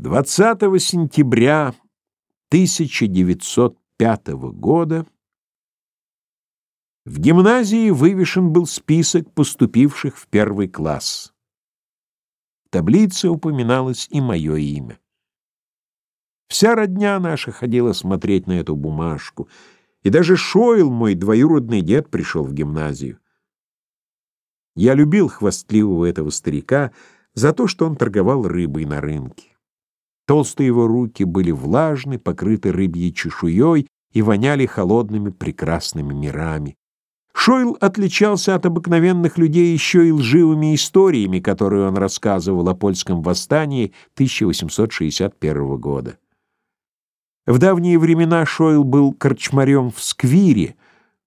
20 сентября 1905 года в гимназии вывешен был список поступивших в первый класс. В таблице упоминалось и мое имя. Вся родня наша ходила смотреть на эту бумажку, и даже Шойл, мой двоюродный дед, пришел в гимназию. Я любил хвастливого этого старика за то, что он торговал рыбой на рынке. Толстые его руки были влажны, покрыты рыбьей чешуей и воняли холодными прекрасными мирами. Шойл отличался от обыкновенных людей еще и лживыми историями, которые он рассказывал о польском восстании 1861 года. В давние времена Шойл был корчмарем в Сквире.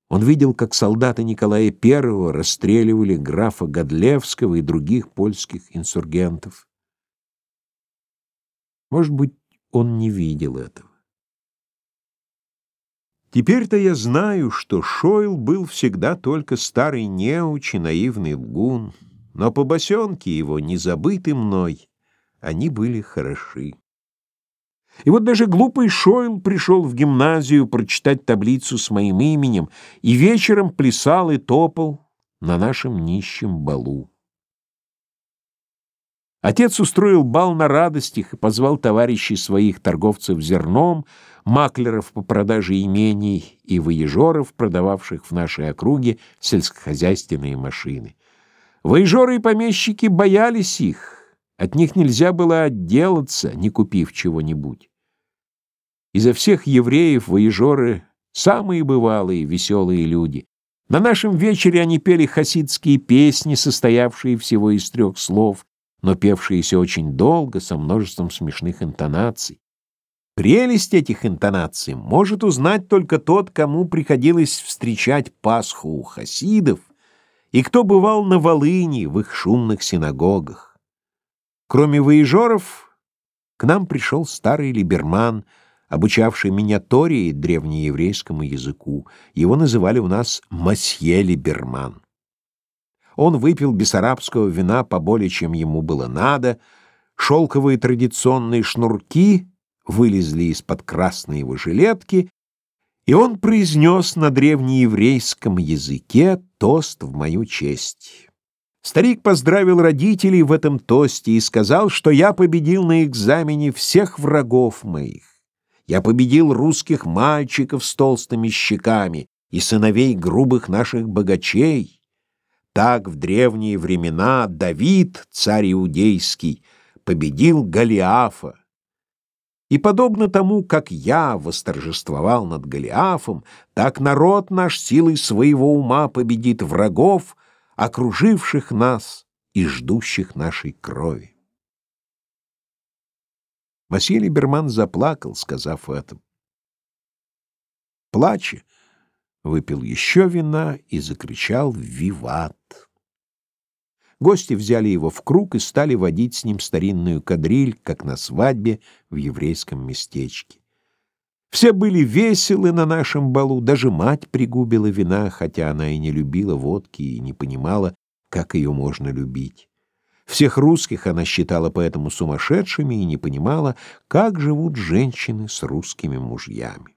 Он видел, как солдаты Николая I расстреливали графа Годлевского и других польских инсургентов. Может быть, он не видел этого. Теперь-то я знаю, что Шойл был всегда только старый неуч и наивный лгун, но по босенке его, не забыты мной, они были хороши. И вот даже глупый Шойл пришел в гимназию прочитать таблицу с моим именем и вечером плясал и топал на нашем нищем балу. Отец устроил бал на радостях и позвал товарищей своих торговцев зерном, маклеров по продаже имений и выезжоров, продававших в нашей округе сельскохозяйственные машины. Выезжоры и помещики боялись их, от них нельзя было отделаться, не купив чего-нибудь. Изо всех евреев выезжоры самые бывалые, веселые люди. На нашем вечере они пели хасидские песни, состоявшие всего из трех слов, но певшиеся очень долго, со множеством смешных интонаций. Прелесть этих интонаций может узнать только тот, кому приходилось встречать Пасху у хасидов и кто бывал на Волыни в их шумных синагогах. Кроме воежоров, к нам пришел старый либерман, обучавший меня Торе и древнееврейскому языку. Его называли у нас Масье Либерман. Он выпил бессарабского вина поболее, чем ему было надо, шелковые традиционные шнурки вылезли из-под красной его жилетки, и он произнес на древнееврейском языке тост в мою честь. Старик поздравил родителей в этом тосте и сказал, что я победил на экзамене всех врагов моих. Я победил русских мальчиков с толстыми щеками и сыновей грубых наших богачей. Так в древние времена Давид, царь иудейский, победил Голиафа. И подобно тому, как я восторжествовал над Голиафом, так народ наш силой своего ума победит врагов, окруживших нас и ждущих нашей крови. Масье Либерман заплакал, сказав это. Плача, выпил еще вина и закричал «Виват!». Гости взяли его в круг и стали водить с ним старинную кадриль, как на свадьбе в еврейском местечке. Все были веселы на нашем балу, даже мать пригубила вина, хотя она и не любила водки и не понимала, как ее можно любить. Всех русских она считала поэтому сумасшедшими и не понимала, как живут женщины с русскими мужьями.